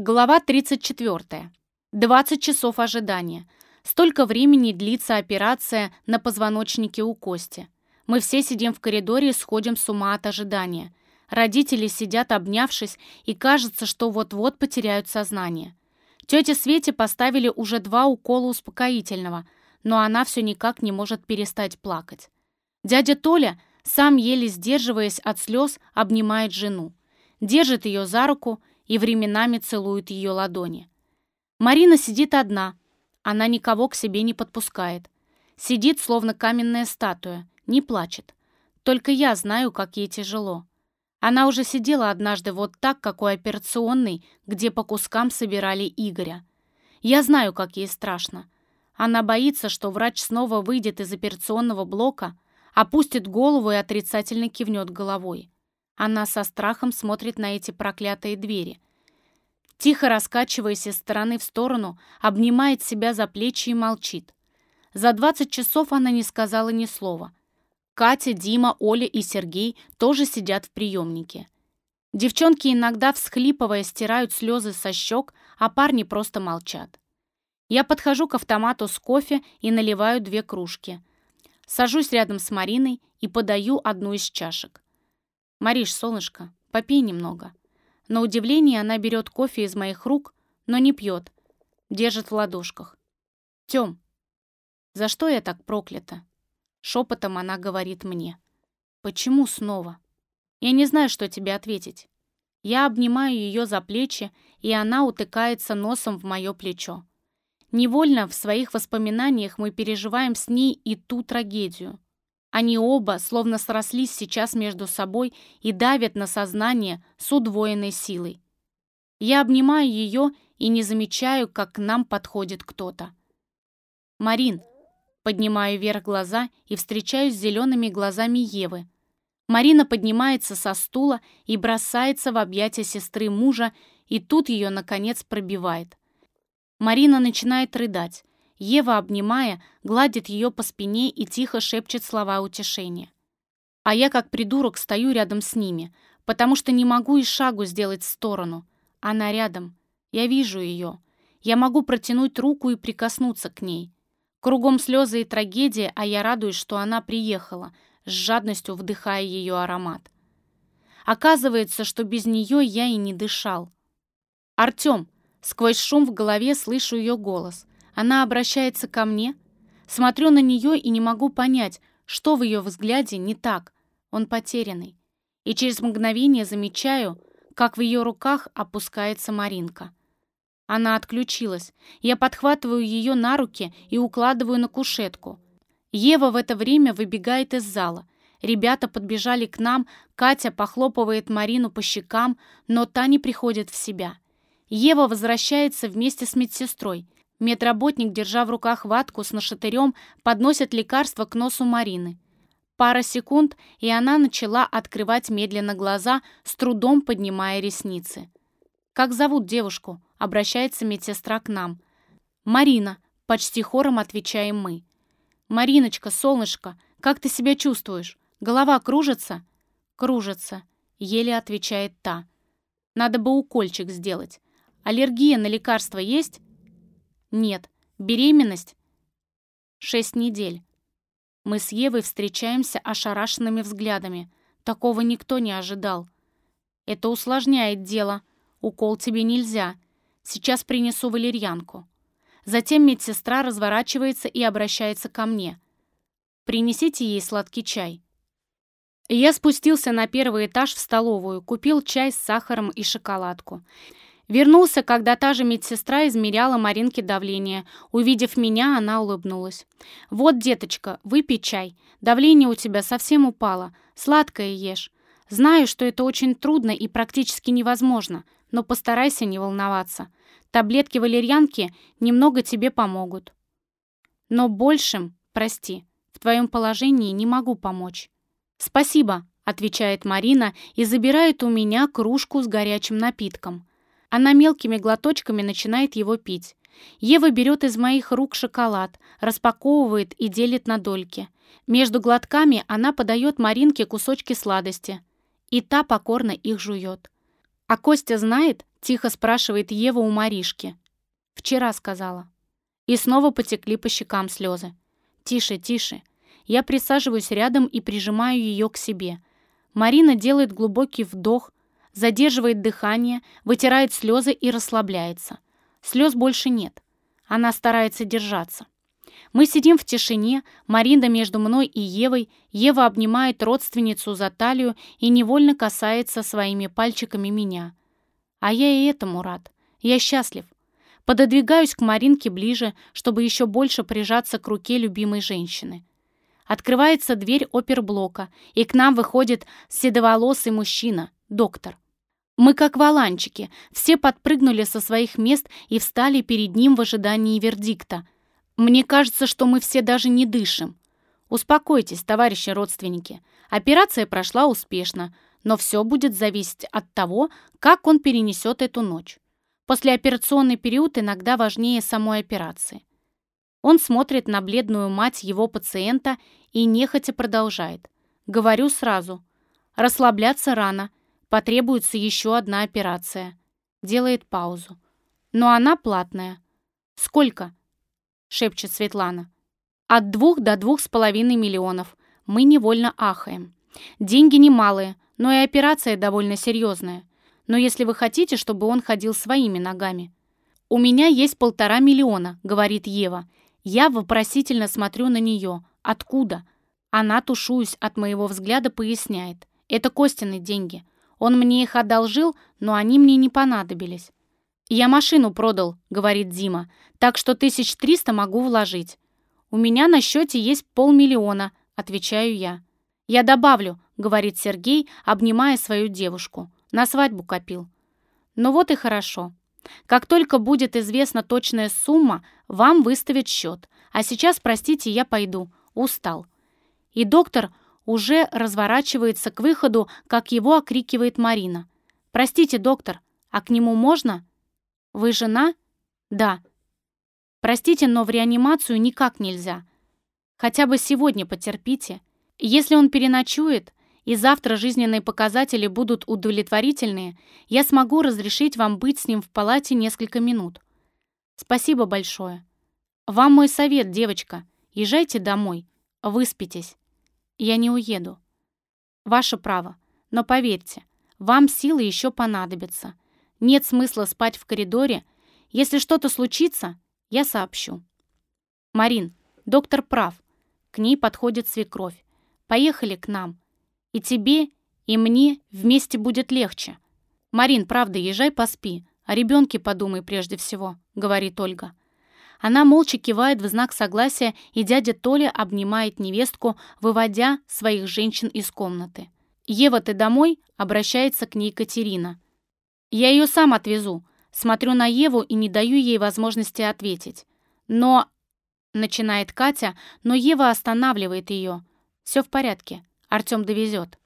Глава 34. 20 часов ожидания. Столько времени длится операция на позвоночнике у Кости. Мы все сидим в коридоре и сходим с ума от ожидания. Родители сидят, обнявшись, и кажется, что вот-вот потеряют сознание. Тете Свете поставили уже два укола успокоительного, но она все никак не может перестать плакать. Дядя Толя, сам еле сдерживаясь от слез, обнимает жену. Держит ее за руку и временами целует ее ладони. Марина сидит одна. Она никого к себе не подпускает. Сидит, словно каменная статуя, не плачет. Только я знаю, как ей тяжело. Она уже сидела однажды вот так, как у операционной, где по кускам собирали Игоря. Я знаю, как ей страшно. Она боится, что врач снова выйдет из операционного блока, опустит голову и отрицательно кивнет головой. Она со страхом смотрит на эти проклятые двери. Тихо раскачиваясь из стороны в сторону, обнимает себя за плечи и молчит. За 20 часов она не сказала ни слова. Катя, Дима, Оля и Сергей тоже сидят в приемнике. Девчонки иногда, всхлипывая, стирают слезы со щек, а парни просто молчат. Я подхожу к автомату с кофе и наливаю две кружки. Сажусь рядом с Мариной и подаю одну из чашек. «Мариш, солнышко, попей немного». На удивление она берет кофе из моих рук, но не пьет, держит в ладошках. «Тем, за что я так проклята?» Шепотом она говорит мне. «Почему снова?» Я не знаю, что тебе ответить. Я обнимаю ее за плечи, и она утыкается носом в мое плечо. Невольно в своих воспоминаниях мы переживаем с ней и ту трагедию. Они оба словно срослись сейчас между собой и давят на сознание с удвоенной силой. Я обнимаю ее и не замечаю, как к нам подходит кто-то. «Марин!» Поднимаю вверх глаза и встречаюсь с зелеными глазами Евы. Марина поднимается со стула и бросается в объятия сестры мужа, и тут ее, наконец, пробивает. Марина начинает рыдать. Ева, обнимая, гладит ее по спине и тихо шепчет слова утешения. А я, как придурок, стою рядом с ними, потому что не могу и шагу сделать в сторону. Она рядом. Я вижу ее. Я могу протянуть руку и прикоснуться к ней. Кругом слезы и трагедия, а я радуюсь, что она приехала, с жадностью вдыхая ее аромат. Оказывается, что без нее я и не дышал. «Артем!» Сквозь шум в голове слышу ее голос. Она обращается ко мне. Смотрю на нее и не могу понять, что в ее взгляде не так. Он потерянный. И через мгновение замечаю, как в ее руках опускается Маринка. Она отключилась. Я подхватываю ее на руки и укладываю на кушетку. Ева в это время выбегает из зала. Ребята подбежали к нам, Катя похлопывает Марину по щекам, но та не приходит в себя. Ева возвращается вместе с медсестрой. Медработник, держа в руках ватку с нашатырем, подносит лекарство к носу Марины. Пара секунд, и она начала открывать медленно глаза, с трудом поднимая ресницы. «Как зовут девушку?» — обращается медсестра к нам. «Марина», — почти хором отвечаем мы. «Мариночка, солнышко, как ты себя чувствуешь? Голова кружится?» «Кружится», — еле отвечает та. «Надо бы укольчик сделать. Аллергия на лекарства есть?» Нет. Беременность? Шесть недель. Мы с Евой встречаемся ошарашенными взглядами. Такого никто не ожидал. Это усложняет дело. Укол тебе нельзя. Сейчас принесу валерьянку. Затем медсестра разворачивается и обращается ко мне. Принесите ей сладкий чай. Я спустился на первый этаж в столовую, купил чай с сахаром и шоколадку. Вернулся, когда та же медсестра измеряла Маринке давление. Увидев меня, она улыбнулась. «Вот, деточка, выпей чай. Давление у тебя совсем упало. Сладкое ешь. Знаю, что это очень трудно и практически невозможно, но постарайся не волноваться. Таблетки валерьянки немного тебе помогут. Но большим, прости, в твоем положении не могу помочь». «Спасибо», — отвечает Марина и забирает у меня кружку с горячим напитком. Она мелкими глоточками начинает его пить. Ева берет из моих рук шоколад, распаковывает и делит на дольки. Между глотками она подает Маринке кусочки сладости. И та покорно их жует. «А Костя знает?» Тихо спрашивает Ева у Маришки. Вчера сказала. И снова потекли по щекам слезы. Тише, тише. Я присаживаюсь рядом и прижимаю ее к себе. Марина делает глубокий вдох, задерживает дыхание, вытирает слезы и расслабляется. Слез больше нет. Она старается держаться. Мы сидим в тишине, Марина между мной и Евой, Ева обнимает родственницу за талию и невольно касается своими пальчиками меня. А я и этому рад. Я счастлив. Пододвигаюсь к Маринке ближе, чтобы еще больше прижаться к руке любимой женщины. Открывается дверь оперблока, и к нам выходит седоволосый мужчина, доктор. Мы как валанчики, все подпрыгнули со своих мест и встали перед ним в ожидании вердикта. Мне кажется, что мы все даже не дышим. Успокойтесь, товарищи родственники. Операция прошла успешно, но все будет зависеть от того, как он перенесет эту ночь. Послеоперационный период иногда важнее самой операции. Он смотрит на бледную мать его пациента и нехотя продолжает. Говорю сразу. Расслабляться рано, Потребуется еще одна операция. Делает паузу. Но она платная. Сколько? Шепчет Светлана. От двух до двух с половиной миллионов. Мы невольно ахаем. Деньги немалые, но и операция довольно серьезная. Но если вы хотите, чтобы он ходил своими ногами. «У меня есть полтора миллиона», — говорит Ева. Я вопросительно смотрю на нее. «Откуда?» Она, тушуясь от моего взгляда, поясняет. «Это Костины деньги. Он мне их одолжил, но они мне не понадобились. «Я машину продал», — говорит Дима, «так что тысяч триста могу вложить». «У меня на счете есть полмиллиона», — отвечаю я. «Я добавлю», — говорит Сергей, обнимая свою девушку. «На свадьбу копил». «Ну вот и хорошо. Как только будет известна точная сумма, вам выставят счет. А сейчас, простите, я пойду. Устал». И доктор уже разворачивается к выходу, как его окрикивает Марина. «Простите, доктор, а к нему можно?» «Вы жена?» «Да». «Простите, но в реанимацию никак нельзя. Хотя бы сегодня потерпите. Если он переночует, и завтра жизненные показатели будут удовлетворительные, я смогу разрешить вам быть с ним в палате несколько минут. Спасибо большое. Вам мой совет, девочка. Езжайте домой, выспитесь. Я не уеду. Ваше право. Но поверьте, вам силы еще понадобятся. Нет смысла спать в коридоре. Если что-то случится, я сообщу. Марин, доктор прав. К ней подходит свекровь. Поехали к нам. И тебе, и мне вместе будет легче. Марин, правда, езжай поспи. О ребенке подумай прежде всего, говорит Ольга. Она молча кивает в знак согласия, и дядя Толя обнимает невестку, выводя своих женщин из комнаты. «Ева, ты домой?» — обращается к ней Катерина. «Я ее сам отвезу». Смотрю на Еву и не даю ей возможности ответить. «Но...» — начинает Катя, но Ева останавливает ее. «Все в порядке. Артем довезет».